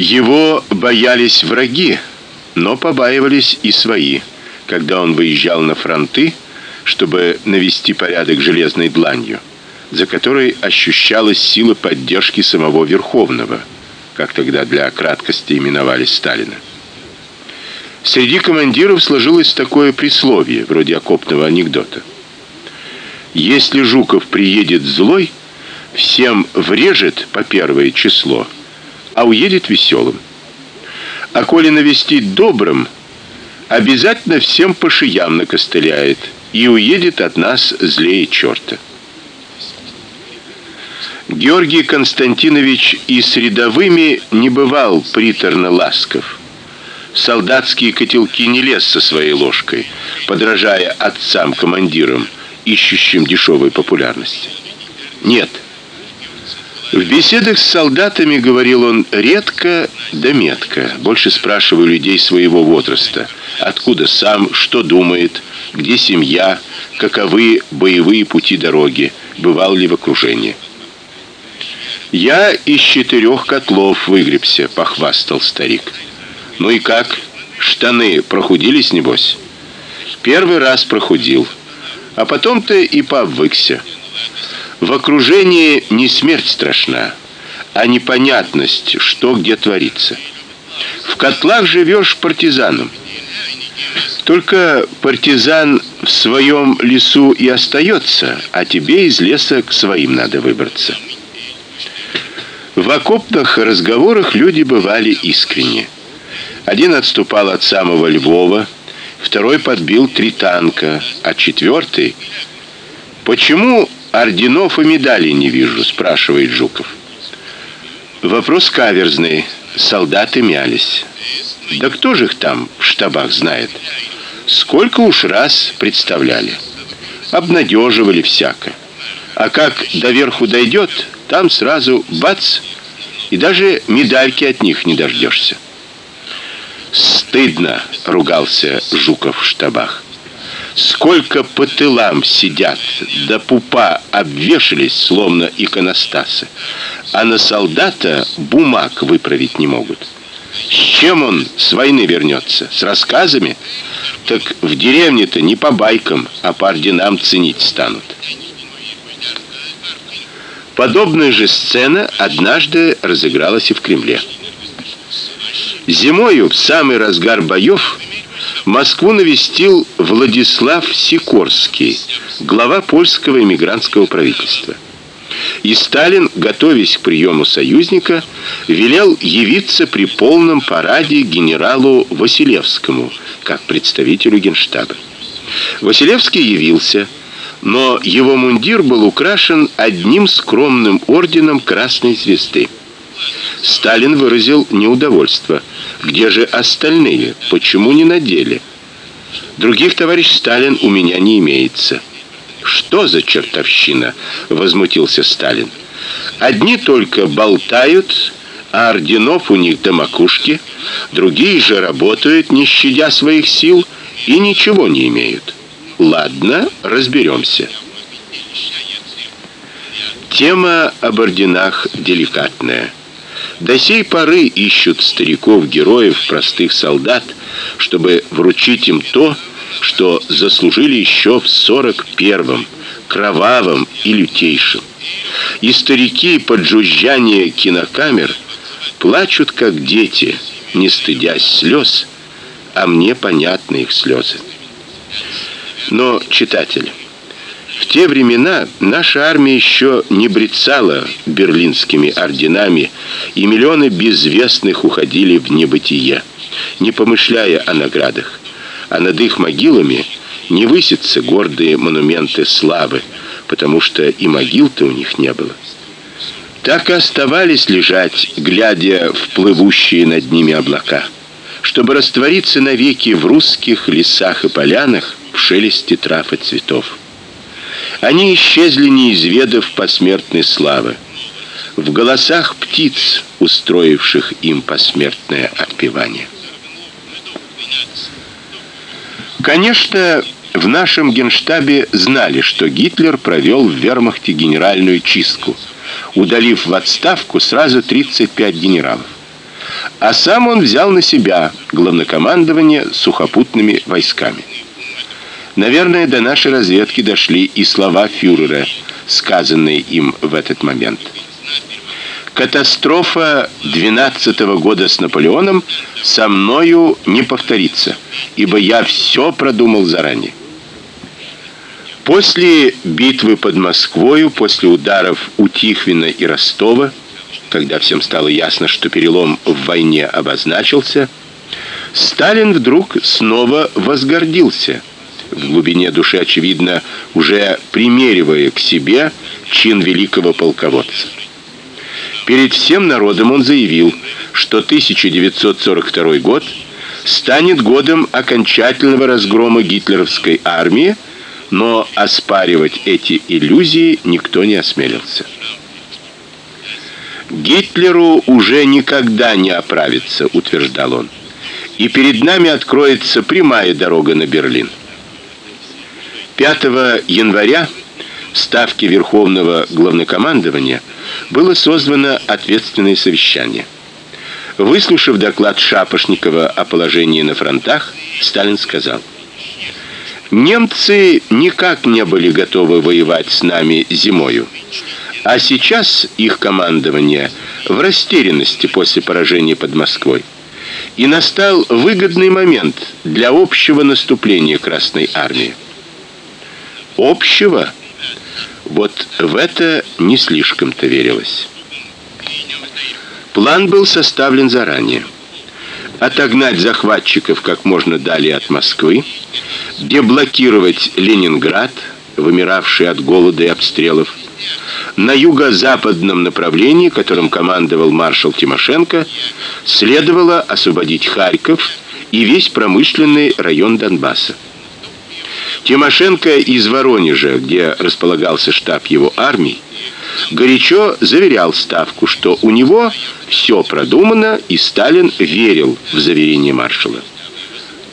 Его боялись враги, но побаивались и свои, когда он выезжал на фронты, чтобы навести порядок железной дланью, за которой ощущалась сила поддержки самого Верховного, как тогда для краткости именовали Сталина. Среди командиров сложилось такое присловие, вроде окопного анекдота. Если Жуков приедет злой, всем врежет по первое число, а уедет веселым. А коли навестит добрым, обязательно всем по шиям накостыляет и уедет от нас злее черта. Георгий Константинович и с рядовыми не бывал приторно ласков. Солдатские котелки не лез со своей ложкой, подражая отцам-командирам, ищущим дешевой популярности. Нет. В беседах с солдатами говорил он редко да метко, больше спрашивая людей своего возраста, откуда сам, что думает, где семья, каковы боевые пути дороги, бывал ли в окружении. Я из четырех котлов выгребся, похвастал старик. Ну и как? Штаны прохудились небось? Первый раз прохудил, а потом-то и пообвыкся. В окружении не смерть страшна, а непонятность, что где творится. В котлах живешь партизаном. Только партизан в своем лесу и остается, а тебе из леса к своим надо выбраться. В окопных разговорах люди бывали искренне. Один отступал от самого Львова, второй подбил три танка, а четвертый Почему орденов и медалей не вижу, спрашивает Жуков. Вопрос каверзный. Солдаты мялись. Да кто же их там в штабах знает? Сколько уж раз представляли. Обнадеживали всяко. А как до верху дойдет, там сразу бац, и даже медальки от них не дождешься. Стыдно, ругался Жуков в штабах. Сколько по тылам сидят, да пупа обвешались словно иконостасы, а на солдата бумаг выправить не могут. С чем он с войны вернется? С рассказами? Так в деревне-то не по байкам, а по орденам ценить станут. Подобная же сцена однажды разыгралась и в Кремле. Зимою в самый разгар боев Москву навестил Владислав Сикорский, глава польского эмигрантского правительства. И Сталин, готовясь к приему союзника, велел явиться при полном параде генералу Василевскому, как представителю Генштаба. Василевский явился, но его мундир был украшен одним скромным орденом Красной звезды. Сталин выразил неудовольство. Где же остальные? Почему не надели? Других товарищ Сталин у меня не имеется. Что за чертовщина? возмутился Сталин. Одни только болтают, а орденов у них до макушки, другие же работают, не щадя своих сил, и ничего не имеют. Ладно, разберемся. Тема об орденах деликатная. До сей поры ищут стариков-героев, простых солдат, чтобы вручить им то, что заслужили еще в сорок первом, кровавом и лютейшем. И старики под жужжание кинокамер плачут как дети, не стыдясь слез, а мне понятны их слезы. Но, читатель, в те времена наша армия еще не брецала берлинскими орденами, и миллионы безвестных уходили в небытие, не помышляя о наградах. А над их могилами не высятся гордые монументы славы, потому что и могил-то у них не было. Так и оставались лежать, глядя в плывущие над ними облака, чтобы раствориться навеки в русских лесах и полянах в шелесте трав и цветов. Они исчезли, не посмертной славы. В голосах птиц, устроивших им посмертное отпевание. Конечно, в нашем Генштабе знали, что Гитлер провел в Вермахте генеральную чистку, удалив в отставку сразу 35 генералов. а сам он взял на себя главнокомандование сухопутными войсками. Наверное, до нашей разведки дошли и слова фюрера, сказанные им в этот момент. Катастрофа 12 -го года с Наполеоном со мною не повторится, ибо я все продумал заранее. После битвы под Москвой, после ударов у Тихвина и Ростова, когда всем стало ясно, что перелом в войне обозначился, Сталин вдруг снова возгордился. В глубине души очевидно, уже примеривая к себе чин великого полководца. Перед всем народом он заявил, что 1942 год станет годом окончательного разгрома гитлеровской армии, но оспаривать эти иллюзии никто не осмелился. Гитлеру уже никогда не оправиться, утверждал он. И перед нами откроется прямая дорога на Берлин. 5 января в ставке Верховного главнокомандования было созвано ответственное совещание. Выслушав доклад Шапошникова о положении на фронтах, Сталин сказал: Немцы никак не были готовы воевать с нами зимою. А сейчас их командование в растерянности после поражения под Москвой. И настал выгодный момент для общего наступления Красной армии. Общего? Вот в это не слишком-то верилось. План был составлен заранее. Отогнать захватчиков как можно далее от Москвы, деблокировать Ленинград, вымиравший от голода и обстрелов, на юго-западном направлении, которым командовал маршал Тимошенко, следовало освободить Харьков и весь промышленный район Донбасса. Тимошенко из Воронежа, где располагался штаб его армии, горячо заверял ставку, что у него все продумано, и Сталин верил в заверение маршала.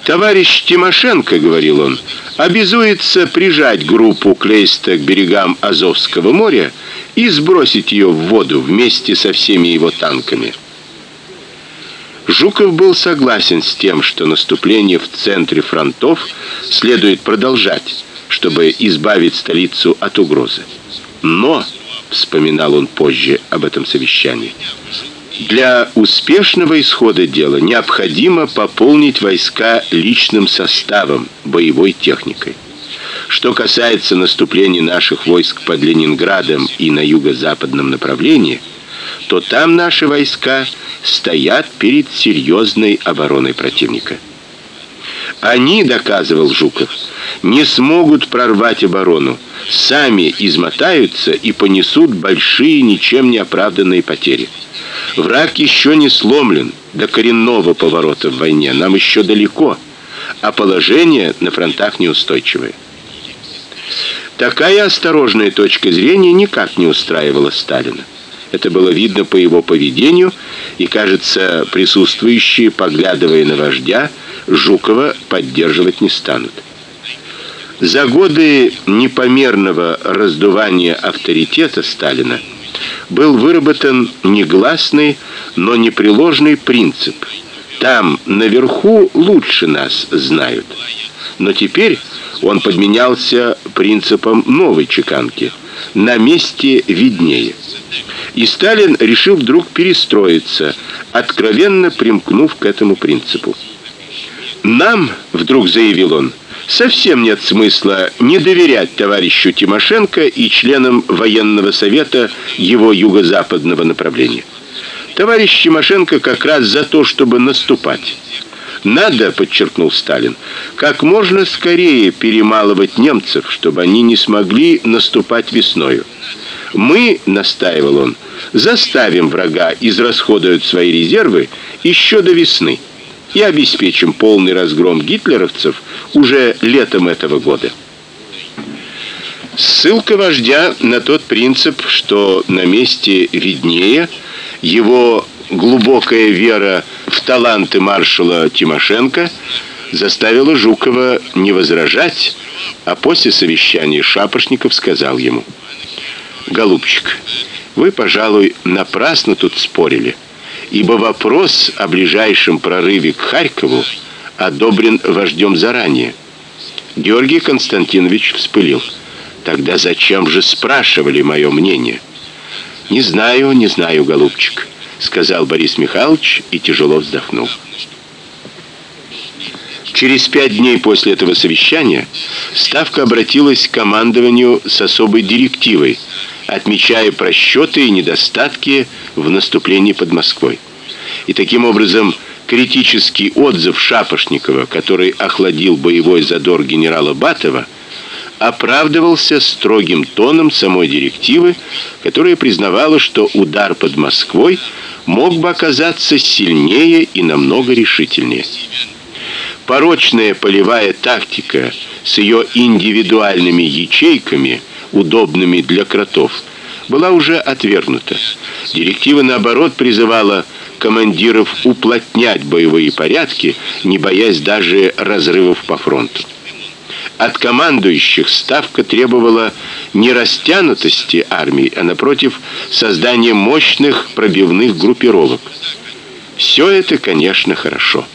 Товарищ Тимошенко, говорил он, обязуется прижать группу Клейста к берегам Азовского моря и сбросить ее в воду вместе со всеми его танками. Жуков был согласен с тем, что наступление в центре фронтов следует продолжать, чтобы избавить столицу от угрозы. Но, вспоминал он позже об этом совещании, для успешного исхода дела необходимо пополнить войска личным составом, боевой техникой. Что касается наступления наших войск под Ленинградом и на юго-западном направлении, то там наши войска стоят перед серьезной обороной противника. Они, доказывал Жуков, не смогут прорвать оборону, сами измотаются и понесут большие ничем не оправданные потери. Враг еще не сломлен, до коренного поворота в войне нам еще далеко, а положение на фронтах неустойчивое. Такая осторожная точка зрения никак не устраивала Сталина. Это было видно по его поведению, и, кажется, присутствующие, поглядывая на вождя, Жукова поддерживать не станут. За годы непомерного раздувания авторитета Сталина был выработан негласный, но непреложный принцип: там наверху лучше нас знают. Но теперь он подменялся принципом новой чеканки: на месте виднее. И Сталин решил вдруг перестроиться, откровенно примкнув к этому принципу. Нам, вдруг заявил он, совсем нет смысла не доверять товарищу Тимошенко и членам военного совета его юго-западного направления. Товарищ Тимошенко как раз за то, чтобы наступать. Надо, подчеркнул Сталин, как можно скорее перемалывать немцев, чтобы они не смогли наступать весною. Мы, настаивал он, заставим врага израсходовать свои резервы еще до весны и обеспечим полный разгром гитлеровцев уже летом этого года. Ссылка вождя на тот принцип, что на месте виднее, его глубокая вера в таланты маршала Тимошенко заставила Жукова не возражать, а после совещания Шапошников сказал ему: "Голубчик, вы, пожалуй, напрасно тут спорили. ибо вопрос о ближайшем прорыве к Харькову одобрен вождем заранее. Георгий Константинович вспылил. Тогда зачем же спрашивали мое мнение? Не знаю, не знаю, голубчик, сказал Борис Михайлович и тяжело вздохнул. Через пять дней после этого совещания ставка обратилась к командованию с особой директивой, отмечая просчеты и недостатки в наступлении под Москвой. И таким образом критический отзыв Шапошникова, который охладил боевой задор генерала Батова, оправдывался строгим тоном самой директивы, которая признавала, что удар под Москвой мог бы оказаться сильнее и намного решительнее. Порочная полевая тактика с ее индивидуальными ячейками, удобными для кротов, была уже отвергнута. Директива наоборот призывала командиров уплотнять боевые порядки, не боясь даже разрывов по фронту. От командующих ставка требовала не растянутости армии, а напротив создания мощных пробивных группировок. Все это, конечно, хорошо.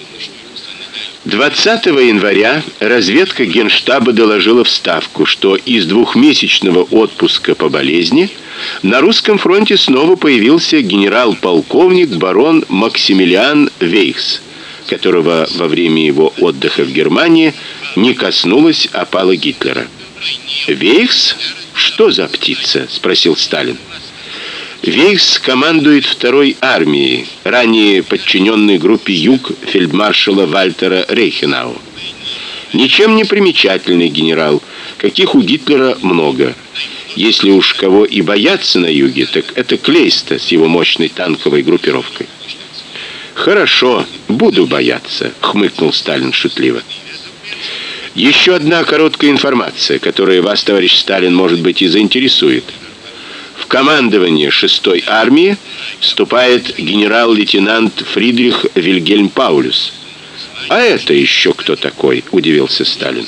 20 января разведка Генштаба доложила в Ставку, что из двухмесячного отпуска по болезни на русском фронте снова появился генерал-полковник барон Максимилиан Вейхс, которого во время его отдыха в Германии не коснулась опала Гитлера. Вейхс? Что за птица? спросил Сталин. Вейхс командует второй армией, ранее подчиненной группе Юг фельдмаршала Вальтера Рейхенау. Ничем не примечательный генерал, каких у Гитлера много. Если уж кого и бояться на юге, так это Клейста с его мощной танковой группировкой. Хорошо, буду бояться, хмыкнул Сталин шутливо. Еще одна короткая информация, которая вас, товарищ Сталин, может быть, и заинтересует. В командование 6-й армии вступает генерал-лейтенант Фридрих Вильгельм Паулюс. А это еще кто такой? удивился Сталин.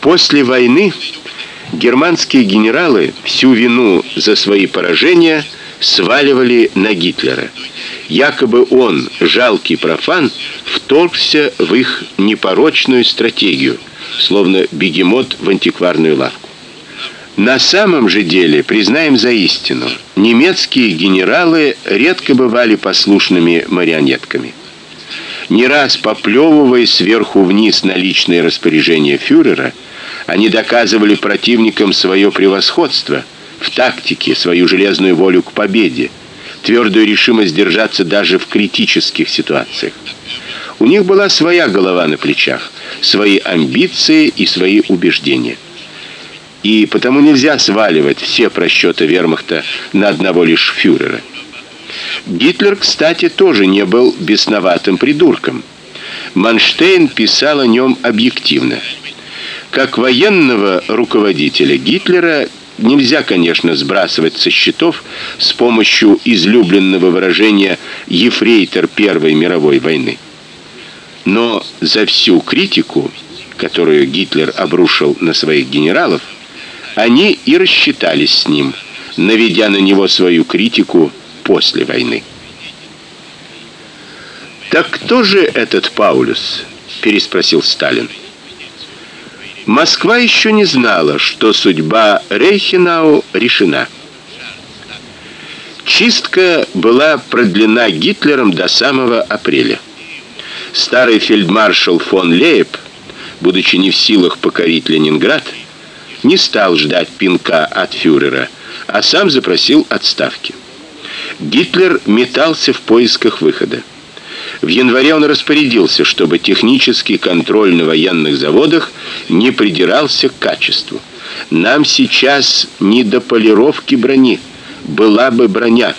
После войны германские генералы всю вину за свои поражения сваливали на Гитлера. Якобы он, жалкий профан, вторгся в их непорочную стратегию, словно бегемот в антикварную лавку. На самом же деле, признаем за истину, немецкие генералы редко бывали послушными марионетками. Не раз поплевывая сверху вниз на личные распоряжения фюрера, они доказывали противникам свое превосходство в тактике, свою железную волю к победе, твердую решимость держаться даже в критических ситуациях. У них была своя голова на плечах, свои амбиции и свои убеждения. И потому нельзя сваливать все просчеты Вермахта на одного лишь фюрера. Гитлер, кстати, тоже не был бесноватым придурком. Манштейн писал о нем объективно. Как военного руководителя Гитлера нельзя, конечно, сбрасывать со счетов с помощью излюбленного выражения ефрейтор Первой мировой войны. Но за всю критику, которую Гитлер обрушил на своих генералов, они и рассчитались с ним, наведя на него свою критику после войны. Так кто же этот Паулюс? переспросил Сталин. Москва еще не знала, что судьба Рейхенау решена. Чистка была продлена Гитлером до самого апреля. Старый фельдмаршал фон Лейб, будучи не в силах покорить Ленинград, не стал ждать пинка от фюрера, а сам запросил отставки. Гитлер метался в поисках выхода. В январе он распорядился, чтобы технический контроль на военных заводах не придирался к качеству. Нам сейчас не до полировки брони, была бы броня.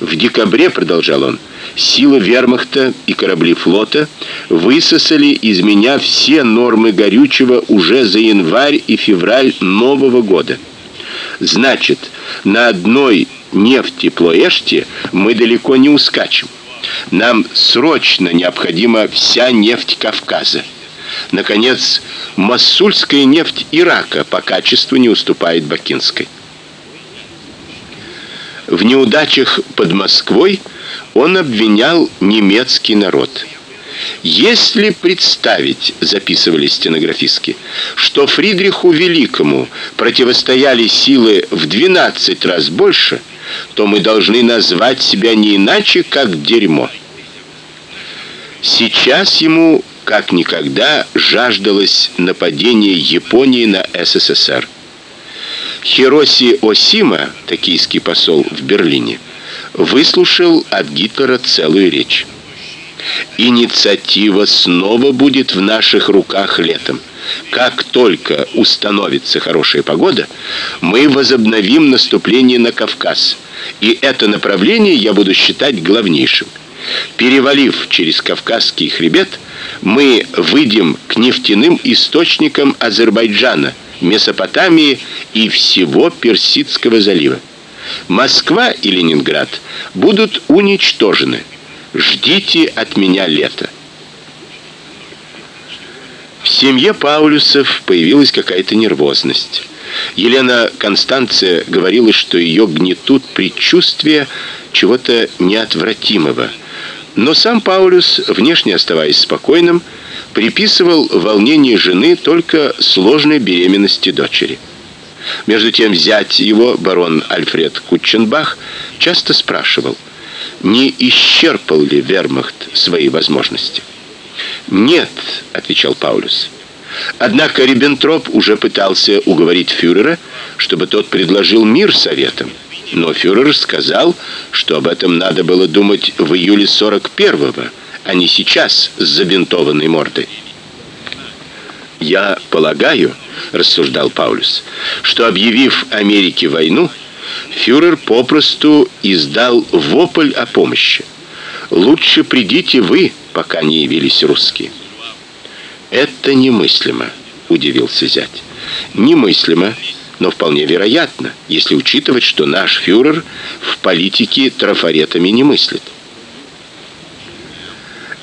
В декабре, продолжал он, силы Вермахта и корабли флота высосали из меня все нормы горючего уже за январь и февраль нового года. Значит, на одной нефти Плоэште мы далеко не ускачем. Нам срочно необходима вся нефть Кавказа. Наконец, массульская нефть Ирака по качеству не уступает бакинской. В неудачах под Москвой он обвинял немецкий народ. Если представить, записывали стенографистки, что Фридриху Великому противостояли силы в 12 раз больше, то мы должны назвать себя не иначе, как дерьмо. Сейчас ему как никогда жаждалось нападения Японии на СССР. Хироси Осима, токийский посол в Берлине, выслушал от Гитлера целую речь. Инициатива снова будет в наших руках летом. Как только установится хорошая погода, мы возобновим наступление на Кавказ. И это направление я буду считать главнейшим. Перевалив через Кавказский хребет, мы выйдем к нефтяным источникам Азербайджана, Месопотамии и всего Персидского залива. Москва и Ленинград будут уничтожены. Ждите от меня лета. В семье Паулюсов появилась какая-то нервозность. Елена Констанция говорила, что ее гнетут предчувствия чего-то неотвратимого. Но сам Паулюс, внешне оставаясь спокойным, приписывал волнение жены только сложной беременности дочери. Между тем зять его, барон Альфред Кутченбах, часто спрашивал: не исчерпал ли Вермахт свои возможности? Нет, отвечал Паулюс. Однако Риббентроп уже пытался уговорить фюрера, чтобы тот предложил мир советам. Но фюрер сказал, что об этом надо было думать в июле 41-го, а не сейчас с забинтованной мордой. Я полагаю, рассуждал Паулюс, что объявив Америке войну, фюрер попросту издал вопль о помощи. Лучше придите вы, пока не явились русские. Это немыслимо, удивился зять. Немыслимо, но вполне вероятно, если учитывать, что наш фюрер в политике трафаретами не мыслит.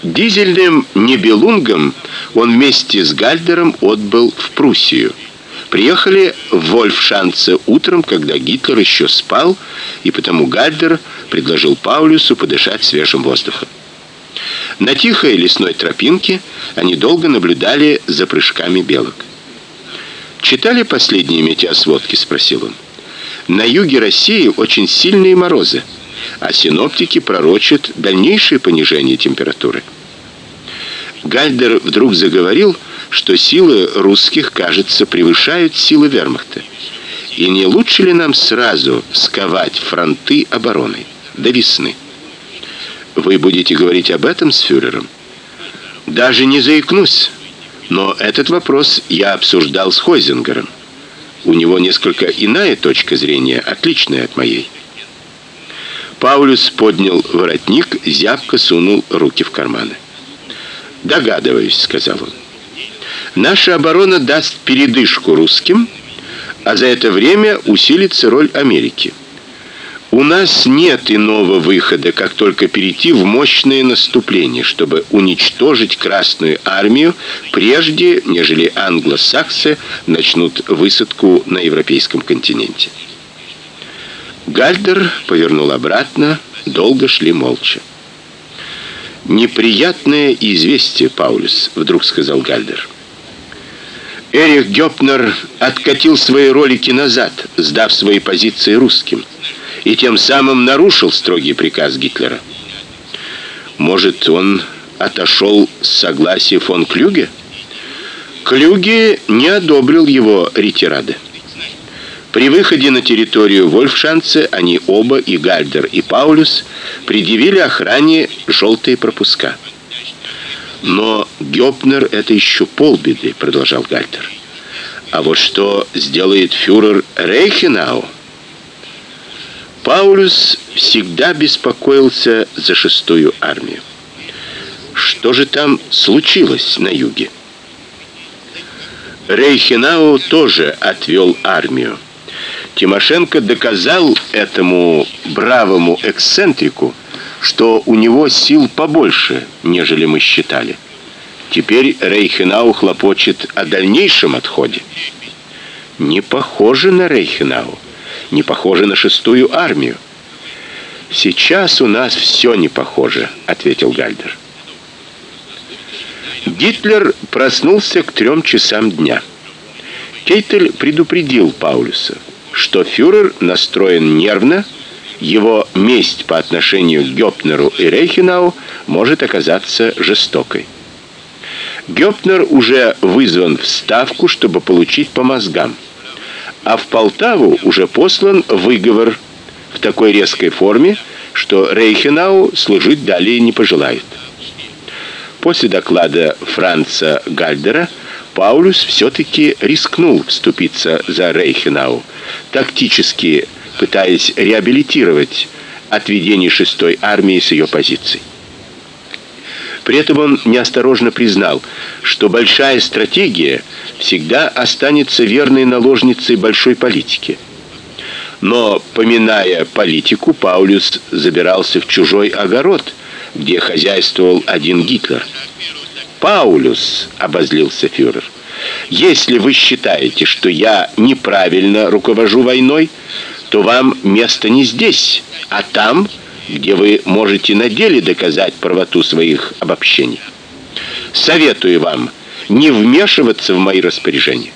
Дизельным небелунгом он вместе с Гальдером отбыл в Пруссию. Приехали в Вольфшанце утром, когда Гитлер еще спал, и потому Гальдер предложил Паулюсу подышать свежим воздухом. На тихой лесной тропинке они долго наблюдали за прыжками белок. Читали последние метеосводки, спросил он. На юге России очень сильные морозы, а синоптики пророчат дальнейшее понижение температуры. Гальдер вдруг заговорил, что силы русских, кажется, превышают силы вермахта. И не лучше ли нам сразу сковать фронты обороной до весны? Вы будете говорить об этом с фюрером? Даже не заикнусь. Но этот вопрос я обсуждал с Хойзингером. У него несколько иная точка зрения, отличная от моей. Паулюс поднял воротник, зябко сунул руки в карманы. Догадываюсь, сказал он. Наша оборона даст передышку русским, а за это время усилится роль Америки. У нас нет иного выхода, как только перейти в мощное наступление, чтобы уничтожить Красную армию прежде, нежели англосаксы начнут высадку на европейском континенте. Гальдер повернул обратно, долго шли молча. Неприятное известие, Паулюс, вдруг сказал Гальдер. Эрих Гёпнер откатил свои ролики назад, сдав свои позиции русским, и тем самым нарушил строгий приказ Гитлера. Может, он отошел с согласия фон Клюге? Клюге не одобрил его ретирады. При выходе на территорию Вольфшанце они оба, и Гальдер, и Паулюс, предъявили охране желтые пропуска. Но Гёпнер это еще полбеды, продолжал Гальдер. А вот что сделает фюрер Рейхенау? Паулюс всегда беспокоился за шестую армию. Что же там случилось на юге? Рейхенау тоже отвел армию. Тимошенко доказал этому бравому эксцентрику, что у него сил побольше, нежели мы считали. Теперь Рейхенау хлопочет о дальнейшем отходе. Не похоже на Рейхенау, не похоже на шестую армию. Сейчас у нас все не похоже, ответил Гальдер. Гитлер проснулся к трем часам дня. Кейтель предупредил Паулюса, что фюрер настроен нервно, его месть по отношению к Гёпнеру и Рейхенау может оказаться жестокой. Гёпнер уже вызван в ставку, чтобы получить по мозгам. А в Полтаву уже послан выговор в такой резкой форме, что Рейхенау служить далее не пожелает. После доклада Франца Гальдера Паулюс все таки рискнул вступиться за Рейхенау, тактически пытаясь реабилитировать отведение шестой армии с ее позиций. При этом он неосторожно признал, что большая стратегия всегда останется верной наложницей большой политики. Но поминая политику, Паулюс забирался в чужой огород, где хозяйствовал один Гитлер. Паулюс, обозлился фюрер. Если вы считаете, что я неправильно руковожу войной, то вам место не здесь, а там, где вы можете на деле доказать правоту своих обобщений. Советую вам не вмешиваться в мои распоряжения,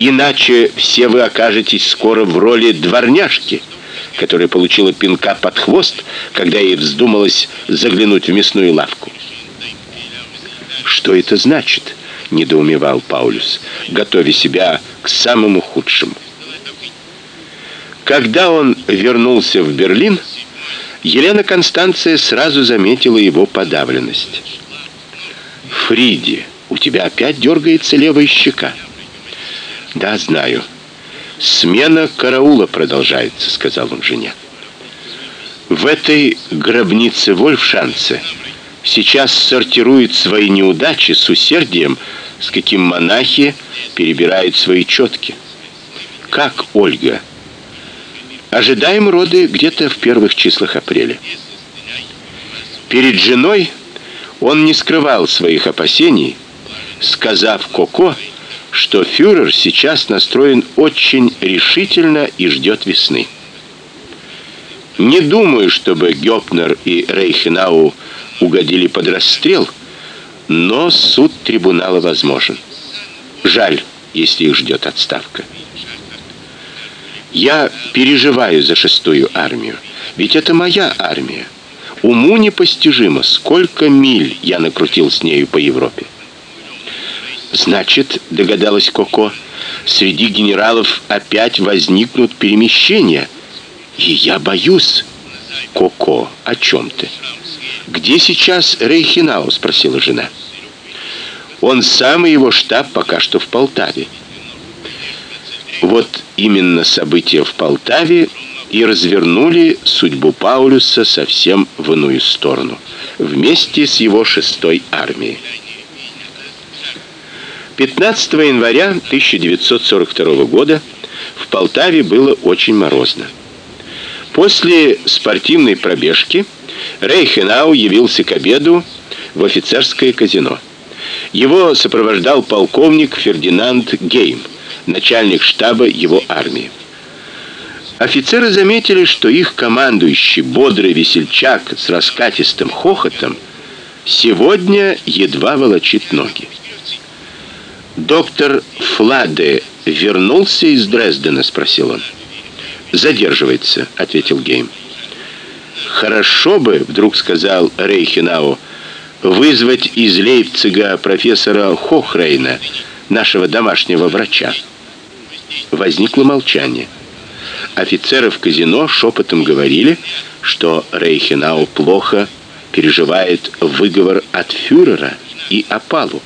иначе все вы окажетесь скоро в роли дворняжки, которая получила пинка под хвост, когда ей вздумалось заглянуть в мясную лавку. Что это значит? Недоумевал Паулюс, готовя себя к самому худшему. Когда он вернулся в Берлин, Елена Констанция сразу заметила его подавленность. Фриди, у тебя опять дергается левая щека. Да, знаю. Смена караула продолжается, сказал он жене. В этой гробнице Вольфшанце сейчас сортируют свои неудачи с усердием, с каким монахи перебирают свои четки. Как Ольга Ожидаем роды где-то в первых числах апреля. Перед женой он не скрывал своих опасений, сказав Коко, что фюрер сейчас настроен очень решительно и ждет весны. Не думаю, чтобы Гёпнер и Рейхенау угодили под расстрел, но суд трибунала возможен. Жаль, если их ждет отставка. Я переживаю за шестую армию, ведь это моя армия. Уму непостижимо, сколько миль я накрутил с нею по Европе. Значит, догадалась Коко, среди генералов опять возникнут перемещения, и я боюсь. Коко, о чем ты? Где сейчас Рейхинау, спросила жена. Он сам и его штаб пока что в Полтаве. Вот именно события в Полтаве и развернули судьбу Паулюса совсем в иную сторону, вместе с его шестой армией. 15 января 1942 года в Полтаве было очень морозно. После спортивной пробежки Рейхенау явился к обеду в офицерское казино. Его сопровождал полковник Фердинанд Гейм начальник штаба его армии. Офицеры заметили, что их командующий, бодрый весельчак с раскатистым хохотом, сегодня едва волочит ноги. Доктор Фладе вернулся из Дрездена, спросил он. Задерживается, ответил Гейм. Хорошо бы, вдруг сказал Рейхенау, вызвать из Лейпцига профессора Хохрейна, нашего домашнего врача. Возникло молчание. Офицеры в казино шепотом говорили, что Рейхенау плохо переживает выговор от фюрера и опалу.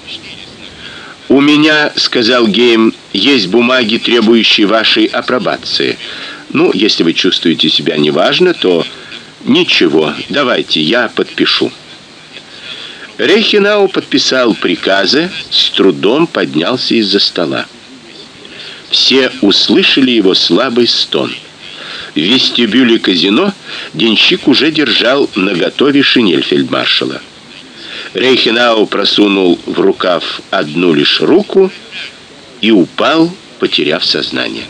У меня, сказал Гейм, есть бумаги, требующие вашей апробации. Ну, если вы чувствуете себя неважно, то ничего, давайте я подпишу. Рейхенау подписал приказы, с трудом поднялся из-за стола. Все услышали его слабый стон. В вестибюле казино денщик уже держал наготове шинель фельдмаршала. Рейхенау просунул в рукав одну лишь руку и упал, потеряв сознание.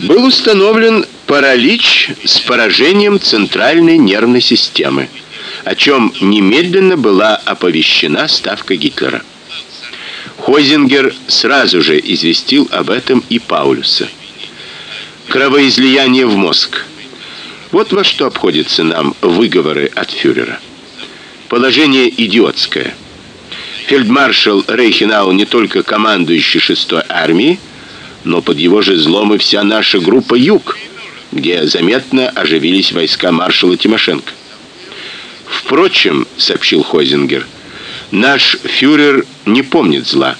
Был установлен паралич с поражением центральной нервной системы, о чем немедленно была оповещена ставка Гитлера. Хойзингер сразу же известил об этом и Паулюса. Кровоизлияние в мозг. Вот во что обходятся нам выговоры от фюрера. Положение идиотское. Фельдмаршал Рейхенау не только командующий шестой армией, но под его же злом и вся наша группа Юг, где заметно оживились войска маршала Тимошенко. Впрочем, сообщил Хойзингер, наш фюрер не помнит зла.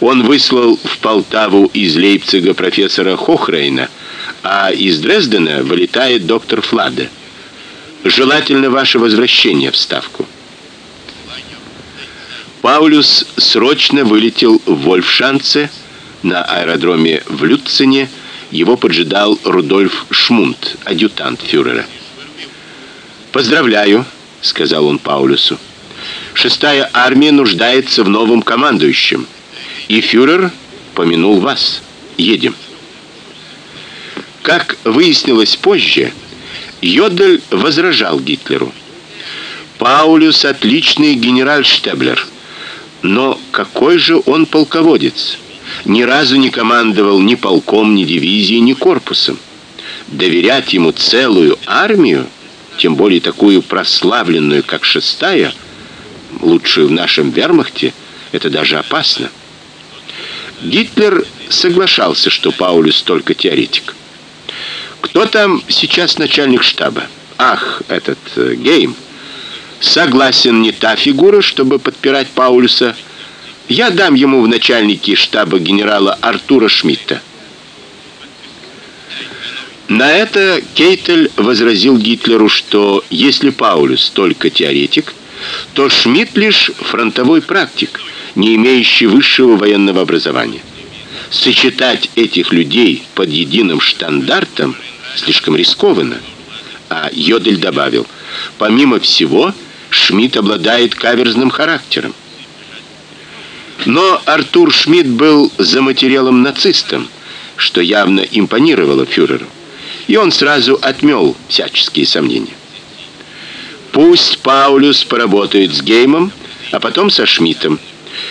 Он выслал в Полтаву из Лейпцига профессора Хохрейна, а из Дрездена вылетает доктор Фладе. Желательно ваше возвращение в Ставку. Паулюс срочно вылетел в Вольфшанце, на аэродроме в Люцине его поджидал Рудольф Шмунд, адъютант фюрера. "Поздравляю", сказал он Паулюсу. "Шестая армия нуждается в новом командующем, и фюрер помянул вас. Едем". Как выяснилось позже, Йодель возражал Гитлеру. Паулюс отличный генеральштаблер, но какой же он полководец? Ни разу не командовал ни полком, ни дивизией, ни корпусом. Доверять ему целую армию, тем более такую прославленную, как шестая, лучшую в нашем вермахте, это даже опасно. Гитлер соглашался, что Паулюс только теоретик. Кто там сейчас начальник штаба? Ах, этот э, Гейм. Согласен не та фигура, чтобы подпирать Паулюса, я дам ему в начальники штаба генерала Артура Шмидта. На это Кейтель возразил Гитлеру, что если Паулюс только теоретик, то Шмидт лишь фронтовой практик, не имеющий высшего военного образования. Сочетать этих людей под единым штандартом слишком рискованно. А Йодель добавил: помимо всего, Шмидт обладает каверзным характером. Но Артур Шмидт был за материалом нацистом, что явно импонировало фюреру, и он сразу отмёл всяческие сомнения. Пусть Паулюс поработает с Геймом, а потом со Шмидтом.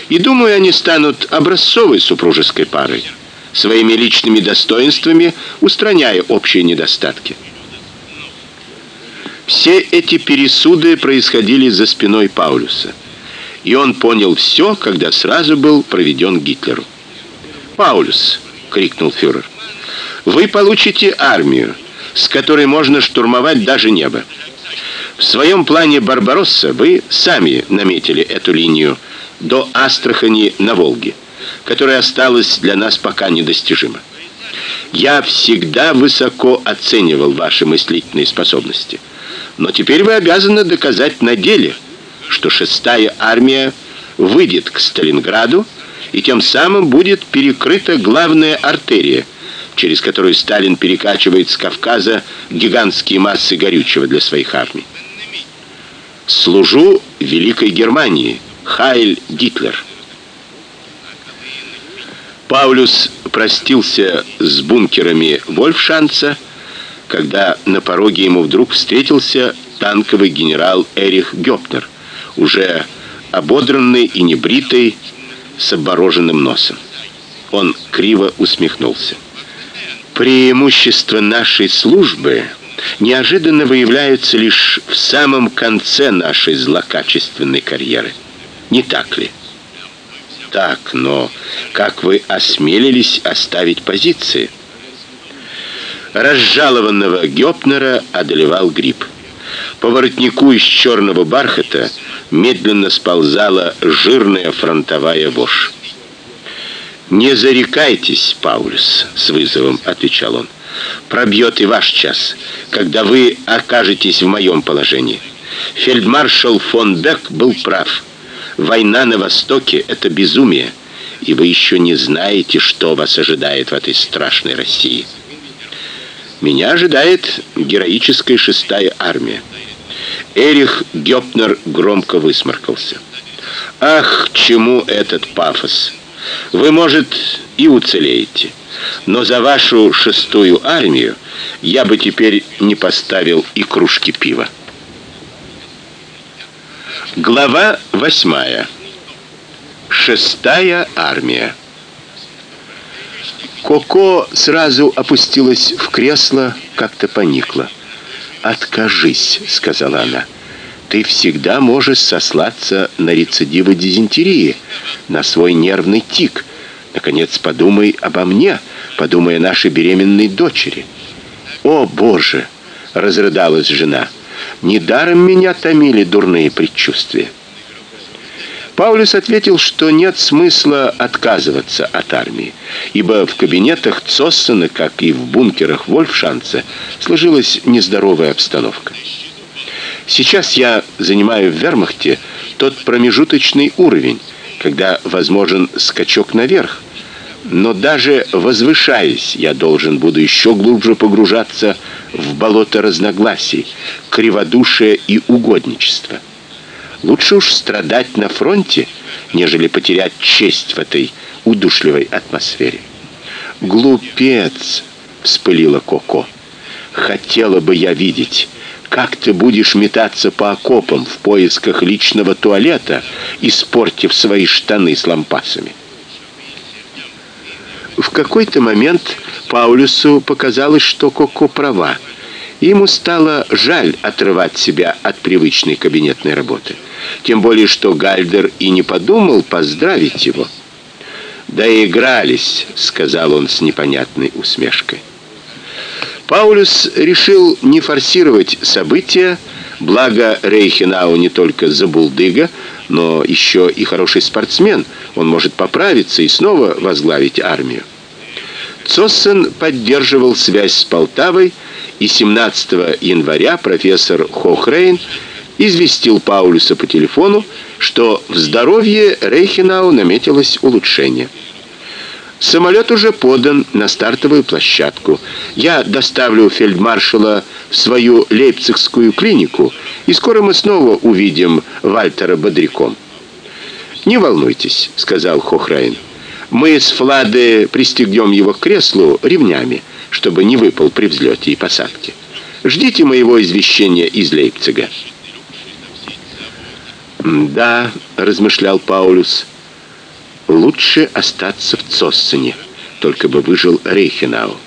И думаю, они станут образцовой супружеской парой, своими личными достоинствами устраняя общие недостатки. Все эти пересуды происходили за спиной Паулюса и он понял все, когда сразу был проведен Гитлеру. "Паулюс", крикнул фюрер. "Вы получите армию, с которой можно штурмовать даже небо. В своем плане Барбаросса вы сами наметили эту линию до Астрахани на Волге, которая осталась для нас пока недостижима. Я всегда высоко оценивал ваши мыслительные способности, но теперь вы обязаны доказать на деле, что шестая армия выйдет к Сталинграду, и тем самым будет перекрыта главная артерия, через которую Сталин перекачивает с Кавказа гигантские массы горючего для своих армий. Служу великой Германии. Хайль Гитлер. Паулюс простился с бункерами Вольфшанца, когда на пороге ему вдруг встретился танковый генерал Эрих Гёпнер уже ободранный и небритый, с обмороженным носом. Он криво усмехнулся. Преимущества нашей службы неожиданно выявляются лишь в самом конце нашей злокачественной карьеры. Не так ли? Так, но как вы осмелились оставить позиции? Разжалованного Гёпнера одолевал грипп. По воротнику из черного бархата медленно сползала жирная фронтовая вошь. Не зарекайтесь, Паулюс, с вызовом отвечал он. Пробьет и ваш час, когда вы окажетесь в моем положении. Фельдмаршал фон Бек был прав. Война на востоке это безумие, и вы еще не знаете, что вас ожидает в этой страшной России. Меня ожидает героическая шестая армия. Эрих Гёпнер громко высморкался. Ах, чему этот пафос? Вы, может, и уцелеете, но за вашу шестую армию я бы теперь не поставил и кружки пива. Глава восьмая. Шестая армия. Коко сразу опустилась в кресло, как-то поникла. "Откажись", сказала она. "Ты всегда можешь сослаться на рецидивы дизентерии, на свой нервный тик. Наконец, подумай обо мне, подумай о нашей беременной дочери". "О, боже!" разрыдалась жена. "Недаром меня томили дурные предчувствия". Паулюс ответил, что нет смысла отказываться от армии, ибо в кабинетах Цоссена, как и в бункерах Вольфшанца, сложилась нездоровая обстановка. Сейчас я занимаю в Вермахте тот промежуточный уровень, когда возможен скачок наверх. Но даже возвышаясь, я должен буду еще глубже погружаться в болото разногласий, криводушия и угодничества. Лучше уж страдать на фронте, нежели потерять честь в этой удушливой атмосфере. Глупец, вспылила Коко. Хотела бы я видеть, как ты будешь метаться по окопам в поисках личного туалета, испортив свои штаны с лампасами. В какой-то момент Паулюсу показалось, что Коко права. Ему стало жаль отрывать себя от привычной кабинетной работы. Тем более, что Гальдер и не подумал поздравить его. "Да игрались", сказал он с непонятной усмешкой. Паулюс решил не форсировать события, благо Рейхенау не только забулдыга, но еще и хороший спортсмен. Он может поправиться и снова возглавить армию. Цоссен поддерживал связь с Полтавой, и 17 января профессор Хохрейн известил Паулюса по телефону, что в здоровье Рейхенау наметилось улучшение. Самолет уже подан на стартовую площадку. Я доставлю фельдмаршала в свою лейпцигскую клинику, и скоро мы снова увидим Вальтера бодряком. Не волнуйтесь, сказал Хохрейн. Мы с Флады пристегнем его к креслу ремнями, чтобы не выпал при взлете и посадке. Ждите моего извещения из Лейпцига. Да, размышлял Паулюс. Лучше остаться в Цоссене, только бы выжил Рейхенау.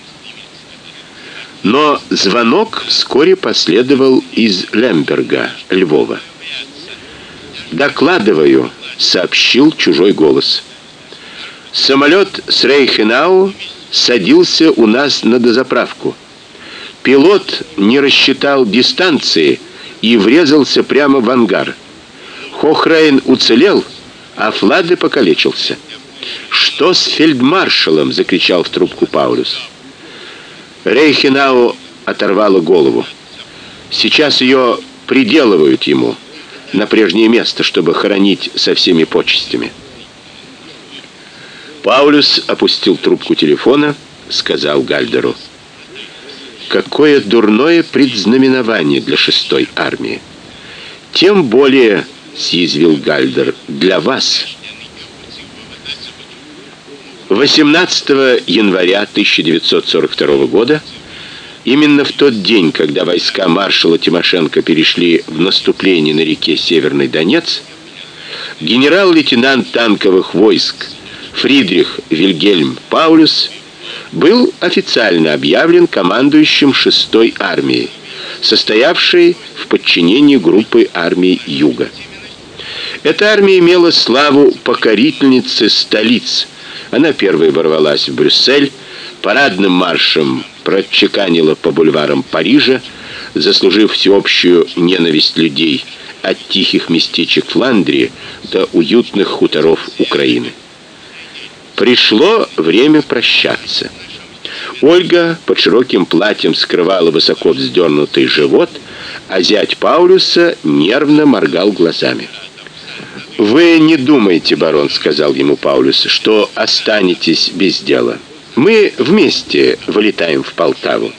Но звонок вскоре последовал из Лемберга, Львова. Докладываю, сообщил чужой голос. Самолет с Рейхенау садился у нас на дозаправку. Пилот не рассчитал дистанции и врезался прямо в ангар. Хохрейн уцелел, а Фладе покалечился. Что с фельдмаршалом, закричал в трубку Паулюс. Рейхенау оторвало голову. Сейчас ее приделывают ему на прежнее место, чтобы хоронить со всеми почестями. Паулюс опустил трубку телефона, сказал Гальдеру: "Какое дурное предзнаменование для шестой армии. Тем более съязвил Гальдер. Для вас 18 января 1942 года, именно в тот день, когда войска маршала Тимошенко перешли в наступление на реке Северный Донец, генерал-лейтенант танковых войск Фридрих Вильгельм Паулюс был официально объявлен командующим 6-й армией, состоявшей в подчинении группы армий Юга. Эта армия имела славу покорительницы столиц. Она первой ворвалась в Брюссель, парадным маршем прочеканила по бульварам Парижа, заслужив всеобщую ненависть людей от тихих местечек Фландрии до уютных хуторов Украины. Пришло время прощаться. Ольга под широким платьем скрывала высоко вздернутый живот, а зять Паулюса нервно моргал глазами. Вы не думайте, барон, сказал ему Паулюс, что останетесь без дела. Мы вместе вылетаем в Полтаву.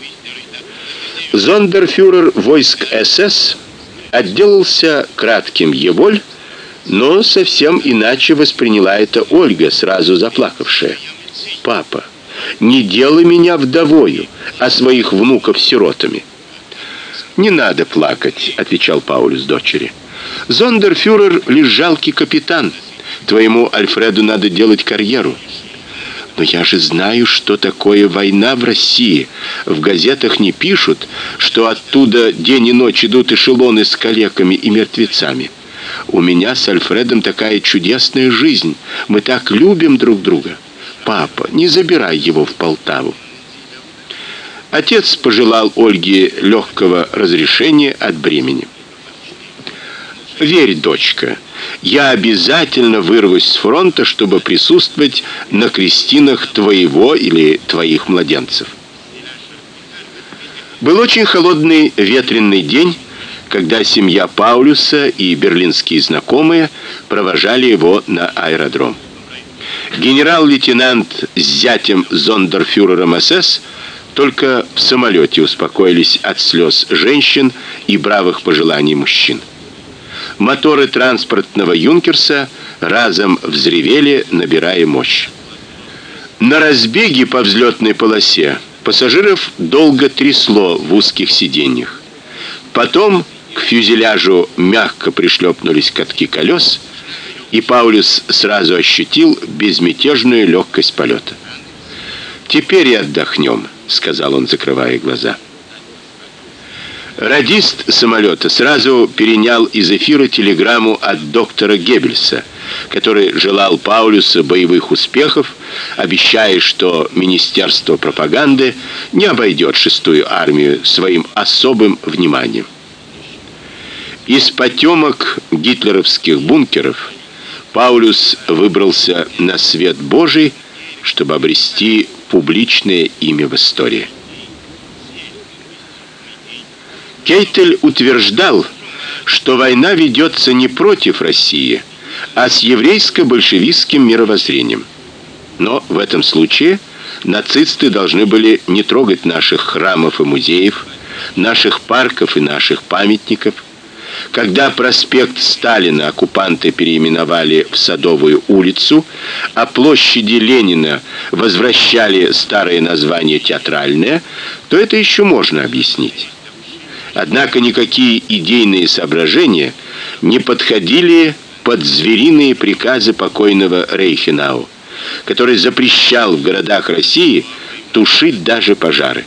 Зондерфюрер войск СС отделался кратким еволь, Но совсем иначе восприняла это Ольга, сразу заплакавшая. Папа, не делай меня вдовою, а своих внуков сиротами. Не надо плакать, отвечал Паулюс дочери. Зондерфюрер лишь жалкий капитан. Твоему Альфреду надо делать карьеру. Но я же знаю, что такое война в России. В газетах не пишут, что оттуда день и ночь идут эшелоны с калеками и мертвецами. У меня с Альфредом такая чудесная жизнь. Мы так любим друг друга. Папа, не забирай его в Полтаву. Отец пожелал Ольге легкого разрешения от бремени. Верь, дочка, я обязательно вырвусь с фронта, чтобы присутствовать на крестинах твоего или твоих младенцев. Был очень холодный ветреный день, когда семья Паулюса и берлинские знакомые провожали его на аэродром. Генерал-лейтенант с зятем зондерфюрером СС только в самолете успокоились от слез женщин и бравых пожеланий мужчин. Моторы транспортного Юнкерса разом взревели, набирая мощь. На разбеге по взлетной полосе пассажиров долго трясло в узких сиденьях. Потом к фюзеляжу мягко пришлепнулись катки колес, и Паулюс сразу ощутил безмятежную легкость полета. Теперь и отдохнем сказал он, закрывая глаза. Радист самолета сразу перенял из эфира телеграмму от доктора Геббельса, который желал Паулюсу боевых успехов, обещая, что Министерство пропаганды не обойдет шестую армию своим особым вниманием. Из потемок гитлеровских бункеров Паулюс выбрался на свет Божий, чтобы обрести публичное имя в истории. Кейтель утверждал, что война ведется не против России, а с еврейско-большевистским мировоззрением. Но в этом случае нацисты должны были не трогать наших храмов и музеев, наших парков и наших памятников, когда проспект Сталина оккупанты переименовали в Садовую улицу, а площади Ленина возвращали старое название театральное, то это еще можно объяснить. Однако никакие идейные соображения не подходили под звериные приказы покойного Рейхенау, который запрещал в городах России тушить даже пожары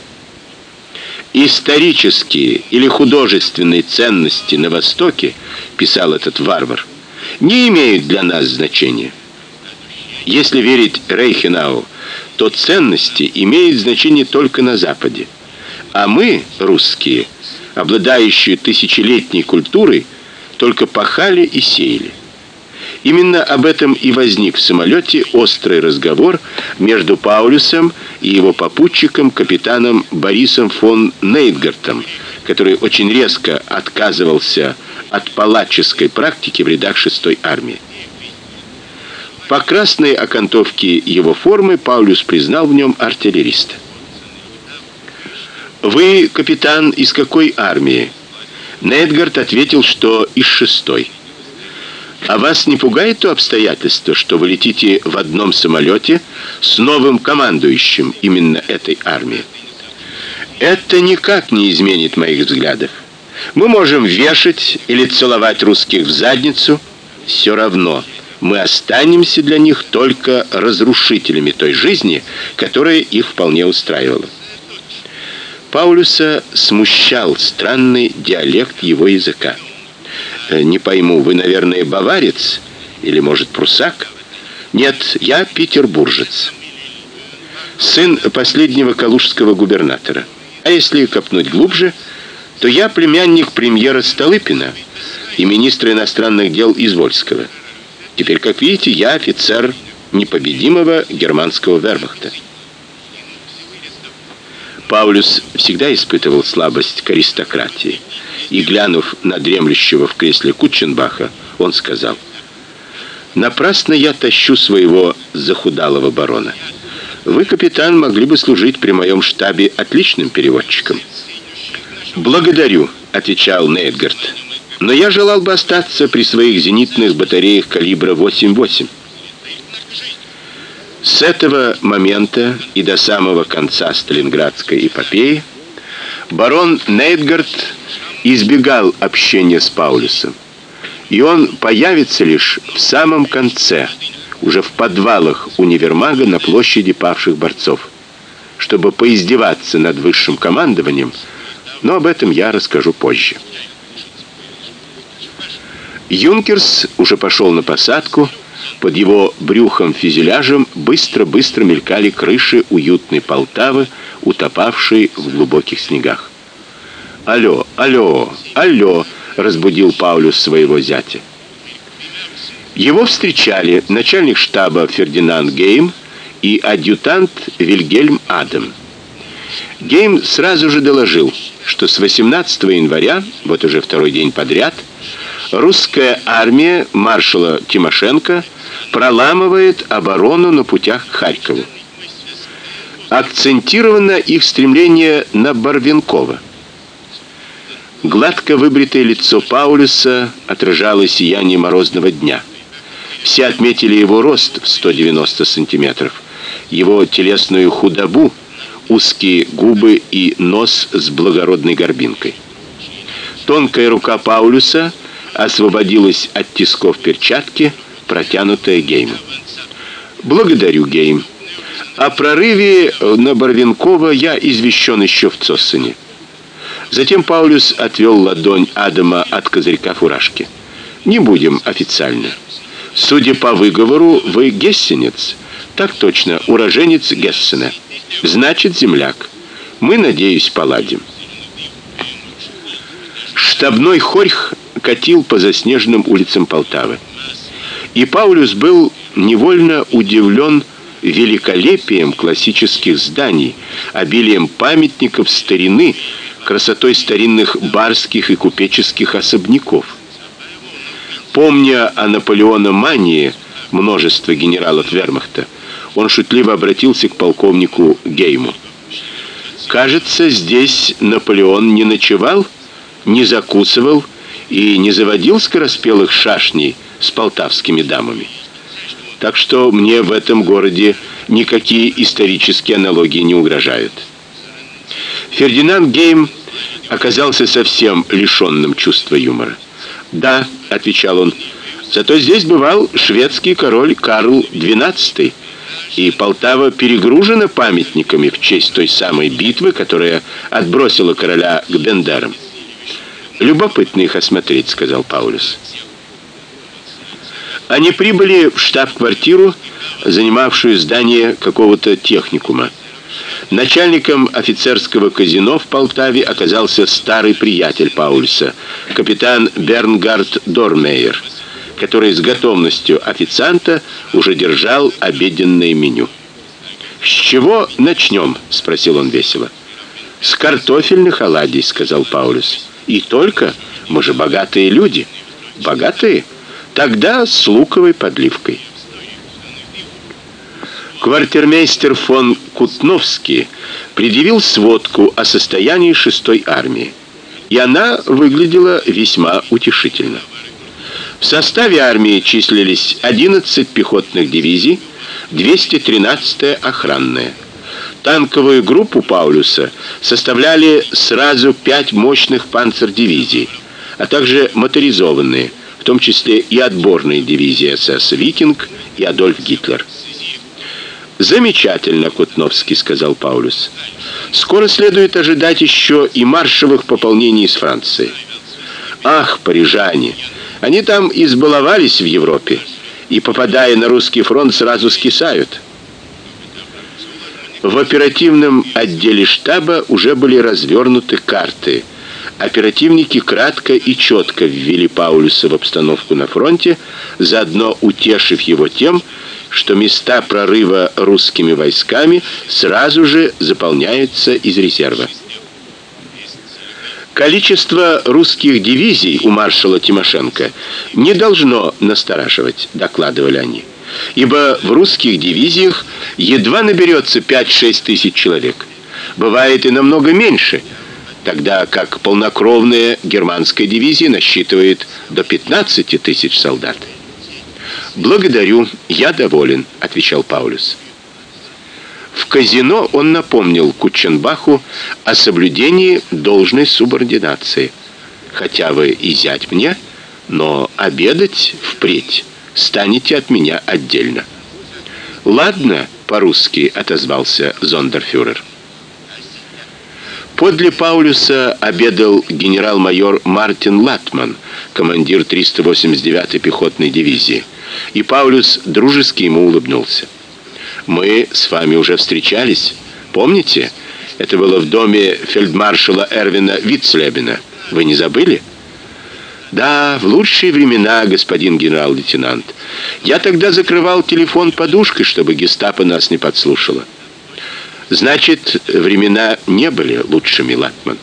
исторические или художественные ценности на Востоке, писал этот варвар, не имеют для нас значения. Если верить Рейхенау, то ценности имеют значение только на Западе. А мы, русские, обладающие тысячелетней культурой, только пахали и сеяли. Именно об этом и возник в самолете острый разговор между Паулюсом и его попутчиком капитаном Борисом фон Нейтгартом, который очень резко отказывался от палаческой практики в рядах 6-й армии. По красной окантовке его формы Паулюс признал в нем артиллериста. Вы, капитан, из какой армии? Нейтгард ответил, что из шестой. А вас не пугает то обстоятельство, что вы летите в одном самолете с новым командующим именно этой армии? Это никак не изменит моих взглядов. Мы можем вешать или целовать русских в задницу, все равно мы останемся для них только разрушителями той жизни, которая их вполне устраивала. Паулюса смущал странный диалект его языка. Э, не пойму, вы, наверное, баварец или, может, прусак? Нет, я петербуржец. Сын последнего калужского губернатора. А если копнуть глубже, то я племянник премьера Столыпина и министра иностранных дел Извольского. Теперь, как видите, я офицер непобедимого германского вермахта. Паулюс всегда испытывал слабость к аристократии и, глянув на дремлющего в кресле Кутченбаха, он сказал: "Напрасно я тащу своего захудалого барона. Вы, капитан, могли бы служить при моем штабе отличным переводчиком". "Благодарю", отвечал Нейтгард. Но я желал бы остаться при своих зенитных батареях калибра 8.8. С этого момента и до самого конца Сталинградской эпопеи барон Нейтгард избегал общения с Паулюсом. И он появится лишь в самом конце, уже в подвалах универмага на площади павших борцов, чтобы поиздеваться над высшим командованием, но об этом я расскажу позже. Юнкерс уже пошел на посадку. Под его брюхом-фюзеляжем быстро-быстро мелькали крыши уютной Полтавы, утопавшей в глубоких снегах. "Алло, алло, алло", разбудил Паулюс своего зятя. Его встречали начальник штаба Фердинанд Гейм и адъютант Вильгельм Адам. Гейм сразу же доложил, что с 18 января, вот уже второй день подряд, русская армия маршала Тимошенко проламывает оборону на путях к Харькову. Акцентировано их стремление на Барвенково. Гладко выбритое лицо Паулюса отражало сияние морозного дня. Все отметили его рост в 190 сантиметров, его телесную худобу, узкие губы и нос с благородной горбинкой. Тонкая рука Паулюса освободилась от тисков перчатки, протянутая Гейму. Благодарю, Гейм. О прорыве на Барвинково я извещен еще в Цоссене. Затем Паулюс отвел ладонь Адама от козырька фуражки. Не будем официально. Судя по выговору, вы гессенец. Так точно, уроженец Гессена. Значит, земляк. Мы, надеюсь, поладим. Штабной хорьх катил по заснеженным улицам Полтавы. И Паулюс был невольно удивлен великолепием классических зданий, обилием памятников старины, красотой старинных барских и купеческих особняков. Помня о Наполеономании множества генералов Вермахта, он шутливо обратился к полковнику Гейму. Кажется, здесь Наполеон не ночевал, не закусывал и не заводил скороспелых шашней с полтавскими дамами. Так что мне в этом городе никакие исторические аналогии не угрожают. Фердинанд Гейм оказался совсем лишенным чувства юмора. "Да", отвечал он. "Зато здесь бывал шведский король Карл XII, и Полтава перегружена памятниками в честь той самой битвы, которая отбросила короля к Бендерам. Любопытно их осмотреть, сказал Паулюс. Они прибыли в штаб-квартиру, занимавшую здание какого-то техникума. Начальником офицерского казино в Полтаве оказался старый приятель Паульса, капитан Бернгард Дормейер, который с готовностью официанта уже держал обеденное меню. "С чего начнем?» — спросил он весело. "С картофельных оладий", сказал Паулюс. "И только, мы же богатые люди". "Богатые? Тогда с луковой подливкой". Квартирмейстер фон Кутновский предъявил сводку о состоянии шестой армии, и она выглядела весьма утешительно. В составе армии числились 11 пехотных дивизий, 213-я охранная. Танковую группу Паулюса составляли сразу пять мощных панцердивизий, а также моторизованные, в том числе и отборные дивизии СС Викинг и Адольф Гитлер. Замечательно, Кутновский сказал Паулюс. Скоро следует ожидать еще и маршевых пополнений из Франции. Ах, парижане, они там избаловались в Европе и попадая на русский фронт сразу скисают. В оперативном отделе штаба уже были развернуты карты. Оперативники кратко и четко ввели Паулюса в обстановку на фронте, заодно утешив его тем, что места прорыва русскими войсками сразу же заполняются из резерва. Количество русских дивизий у маршала Тимошенко не должно настораживать, докладывали они. Ибо в русских дивизиях едва наберется 5-6 тысяч человек. Бывает и намного меньше. Тогда как полнокровная германская дивизия насчитывает до 15 тысяч солдат. Благодарю, я доволен, отвечал Паулюс. В казино он напомнил Кученбаху о соблюдении должной субординации. Хотя вы и зять мне, но обедать впредь станете от меня отдельно. Ладно, по-русски отозвался зондерфюрер. Подле Паулюса обедал генерал-майор Мартин Латман, командир 389-й пехотной дивизии, и Паулюс дружески ему улыбнулся. Мы с вами уже встречались, помните? Это было в доме фельдмаршала Эрвина Вицлебена. Вы не забыли? Да, в лучшие времена, господин генерал-лейтенант. Я тогда закрывал телефон подушкой, чтобы гестапо нас не подслушало. Значит, времена не были лучшими, Латман.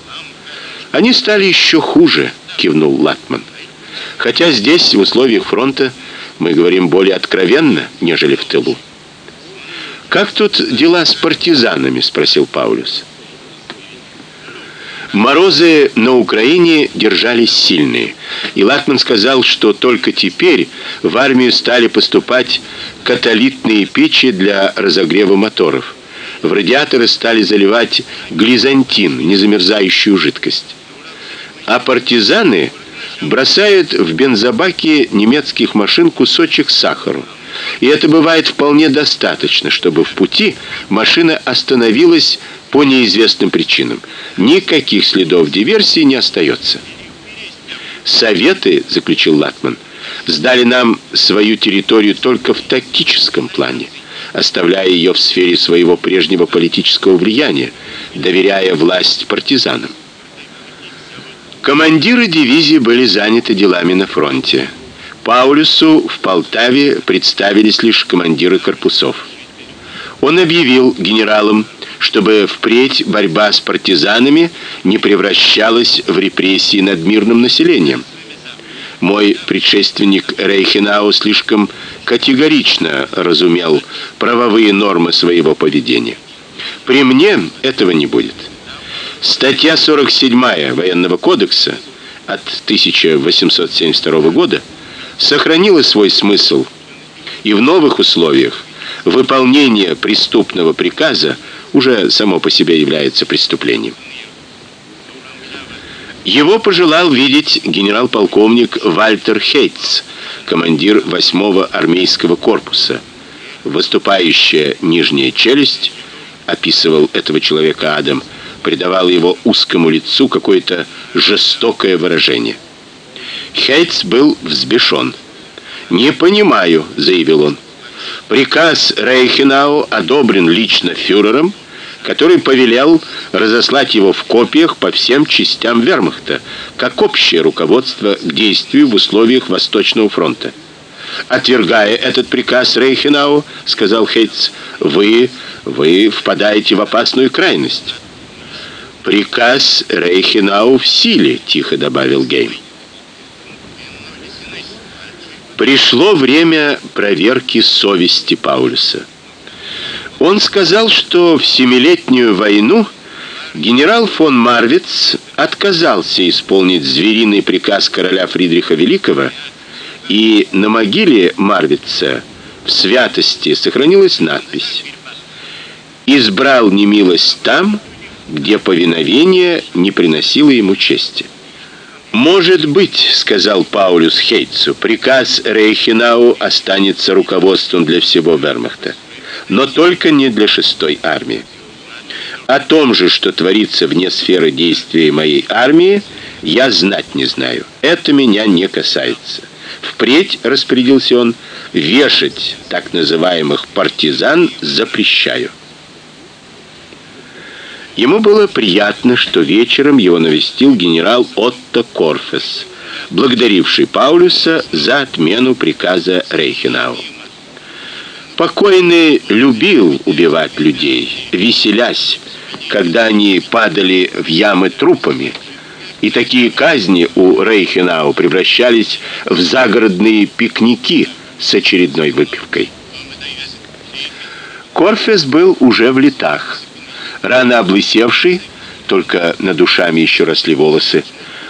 Они стали еще хуже, кивнул Латман. Хотя здесь, в условиях фронта, мы говорим более откровенно, нежели в тылу. Как тут дела с партизанами, спросил Паулюс. Морозы на Украине держались сильные, и Латман сказал, что только теперь в армию стали поступать каталитные печи для разогрева моторов в радиаторы стали заливать глизантин, незамерзающую жидкость. А партизаны бросают в бензобаки немецких машин кусочек сахара. И это бывает вполне достаточно, чтобы в пути машина остановилась по неизвестным причинам. Никаких следов диверсии не остается. Советы, заключил Латман, сдали нам свою территорию только в тактическом плане оставляя ее в сфере своего прежнего политического влияния, доверяя власть партизанам. Командиры дивизии были заняты делами на фронте. Паулюсу в Полтаве представились лишь командиры корпусов. Он объявил генералам, чтобы впредь борьба с партизанами не превращалась в репрессии над мирным населением. Мой предшественник Рейхенау слишком категорично разумел правовые нормы своего поведения. При мне этого не будет. Статья 47 Военного кодекса от 1872 года сохранила свой смысл, и в новых условиях выполнение преступного приказа уже само по себе является преступлением. Его пожелал видеть генерал-полковник Вальтер Хейтс, командир 8-го армейского корпуса. Выступающая нижняя челюсть описывал этого человека Адам, придавал его узкому лицу какое-то жестокое выражение. Хейтс был взбешен. "Не понимаю", заявил он. "Приказ Рейхенау одобрен лично фюрером, который повелел разослать его в копиях по всем частям Вермахта, как общее руководство к действию в условиях Восточного фронта. Отвергая этот приказ Рейхенау, сказал Хейтс, вы вы впадаете в опасную крайность. Приказ Рейхенау в силе, тихо добавил Гейм. Пришло время проверки совести Паулюса. Он сказал, что в Семилетнюю войну генерал фон Марвиц отказался исполнить звериный приказ короля Фридриха Великого, и на могиле Марвица в святости сохранилась надпись: "Избрал немилость там, где повиновение не приносило ему чести". Может быть, сказал Паулюс Хейтсу, приказ Рейхенау останется руководством для всего Вермахта но только не для шестой армии. О том же, что творится вне сферы действия моей армии, я знать не знаю. Это меня не касается. Впредь, распорядился он, вешать так называемых партизан запрещаю. Ему было приятно, что вечером его навестил генерал Отто Корфес, благодаривший Паулюса за отмену приказа Рейхенау. Покойный любил убивать людей, веселясь, когда они падали в ямы трупами. И такие казни у Рейхенау превращались в загородные пикники с очередной выпивкой. Корфес был уже в летах. Рано облысевший, только над ушами еще росли волосы.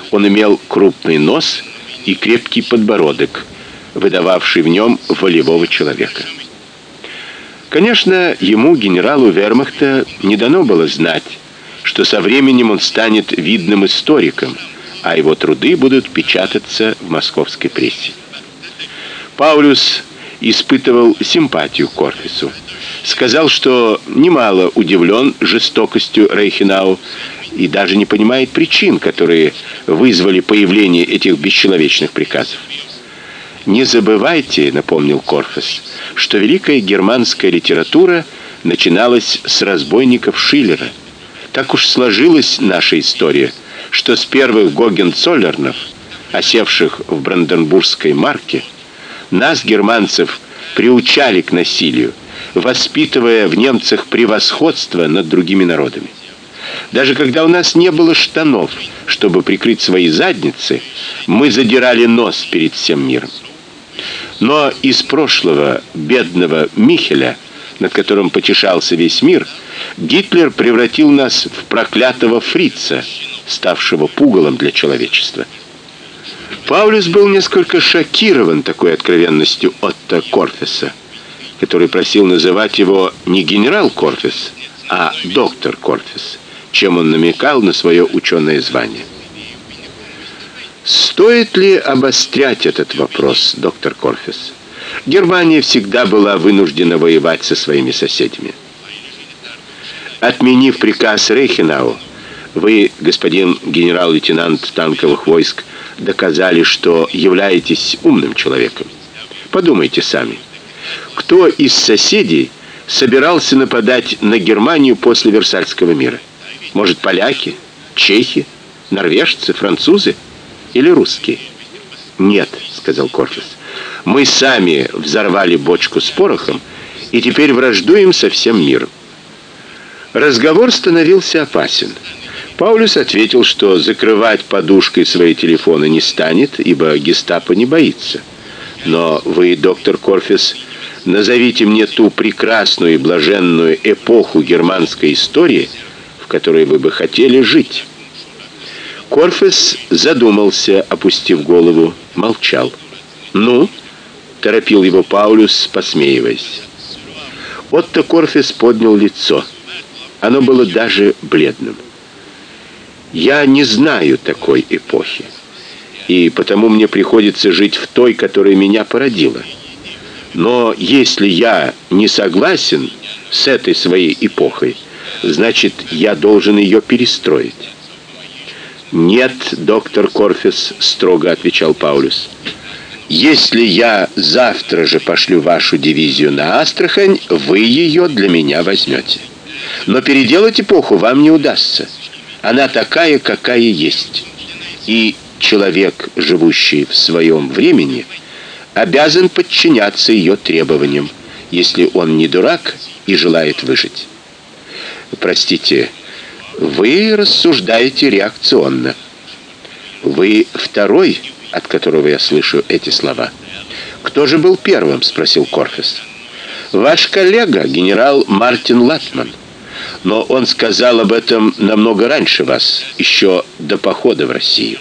Он имел крупный нос и крепкий подбородок, выдававший в нем волевого человека. Конечно, ему, генералу Вермахта, не дано было знать, что со временем он станет видным историком, а его труды будут печататься в московской прессе. Паулюс испытывал симпатию к Корфису. Сказал, что немало удивлен жестокостью Рейхенау и даже не понимает причин, которые вызвали появление этих бесчеловечных приказов. Не забывайте, напомнил Корфис, что великая германская литература начиналась с разбойников Шиллера. Так уж сложилась наша история, что с первых Гогенцоллернов, осевших в Бранденбургской марке, нас германцев приучали к насилию, воспитывая в немцах превосходство над другими народами. Даже когда у нас не было штанов, чтобы прикрыть свои задницы, мы задирали нос перед всем миром. Но из прошлого бедного Михеля, над которым потешался весь мир, Гитлер превратил нас в проклятого фрица, ставшего пугалом для человечества. Паулюс был несколько шокирован такой откровенностью Отто Корфеса, который просил называть его не генерал Корфес, а доктор Корфес, чем он намекал на свое ученое звание. Стоит ли обострять этот вопрос, доктор Корфес? Германия всегда была вынуждена воевать со своими соседями. Отменив приказ Рейхенау, вы, господин генерал-лейтенант танковых войск, доказали, что являетесь умным человеком. Подумайте сами. Кто из соседей собирался нападать на Германию после Версальского мира? Может, поляки, чехи, норвежцы, французы? Или русские? Нет, сказал Корфис. Мы сами взорвали бочку с порохом и теперь враждуем со всем миром. Разговор становился опасен. Паулюс ответил, что закрывать подушкой свои телефоны не станет, ибо Гестапо не боится. Но вы, доктор Корфис, назовите мне ту прекрасную и блаженную эпоху германской истории, в которой вы бы хотели жить. Корфес задумался, опустив голову, молчал. "Ну?" торопил его Паулюс, посмеиваясь. Отто Корфес поднял лицо. Оно было даже бледным. Я не знаю такой эпохи. И потому мне приходится жить в той, которая меня породила. Но если я не согласен с этой своей эпохой, значит, я должен ее перестроить. Нет, доктор Корфис, строго отвечал Паулюс. Если я завтра же пошлю вашу дивизию на Астрахань, вы ее для меня возьмете. Но переделать эпоху вам не удастся. Она такая, какая есть. И человек, живущий в своем времени, обязан подчиняться ее требованиям, если он не дурак и желает выжить. Простите, вы рассуждаете реакционно. Вы второй, от которого я слышу эти слова. Кто же был первым, спросил Корфес. Ваш коллега, генерал Мартин Латман. Но он сказал об этом намного раньше вас, еще до похода в Россию.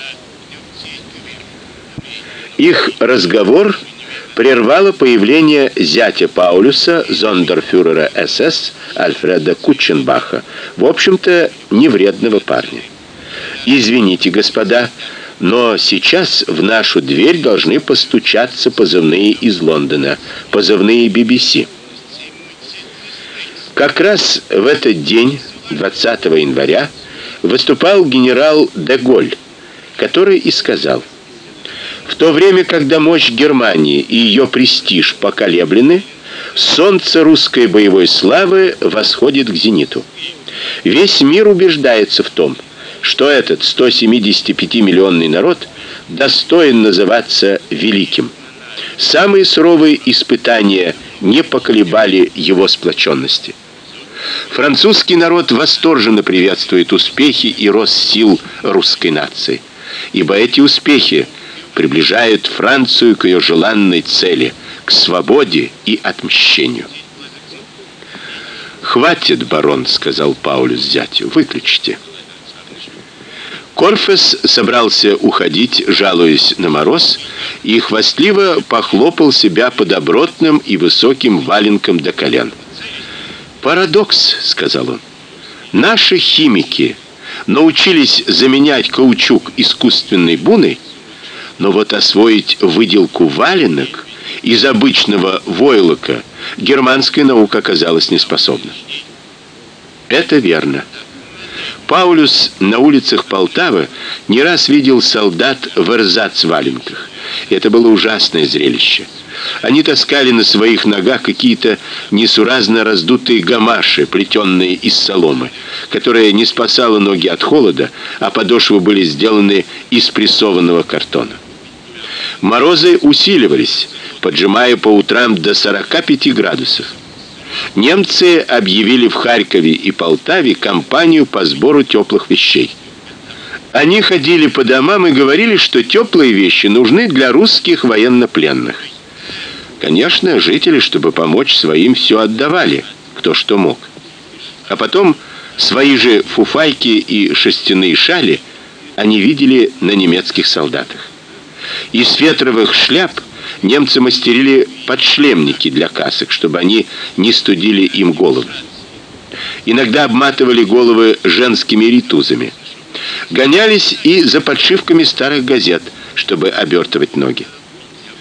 Их разговор прервало появление зятя Паулюса, зондерфюрера СС Альфреда Кученбаха, в общем-то, невредного парня. Извините, господа, но сейчас в нашу дверь должны постучаться позывные из Лондона, позывные BBC. Как раз в этот день, 20 января, выступал генерал де Голь, который и сказал: в то время, когда мощь Германии и ее престиж поколеблены, солнце русской боевой славы восходит к зениту. Весь мир убеждается в том, что этот 175-миллионный народ достоин называться великим. Самые суровые испытания не поколебали его сплоченности. Французский народ восторженно приветствует успехи и рост сил русской нации, ибо эти успехи приближают Францию к ее желанной цели к свободе и отмщению. Хватит, барон, сказал Паулюс зятю. Выключите. Корфес собрался уходить, жалуясь на мороз, и хвастливо похлопал себя по добротным и высоким валенкам до колен. Парадокс, сказал он. Наши химики научились заменять каучук искусственной буной, но вот освоить выделку валенок из обычного войлока германская наука оказалась неспособна. Это верно. Паулюс на улицах Полтавы не раз видел солдат в эрзац-валенках. Это было ужасное зрелище. Они таскали на своих ногах какие-то несуразно раздутые гамаши, плетенные из соломы, которая не спасала ноги от холода, а подошвы были сделаны из прессованного картона. Морозы усиливались, поджимая по утрам до 45 градусов. Немцы объявили в Харькове и Полтаве кампанию по сбору теплых вещей. Они ходили по домам и говорили, что теплые вещи нужны для русских военнопленных. Конечно, жители, чтобы помочь своим, все отдавали, кто что мог. А потом свои же фуфайки и шерстяные шали они видели на немецких солдатах. Из фетровых шляп немцы мастерили подшлемники для касок, чтобы они не студили им головы. Иногда обматывали головы женскими ритузами. Гонялись и за подшивками старых газет, чтобы обертывать ноги.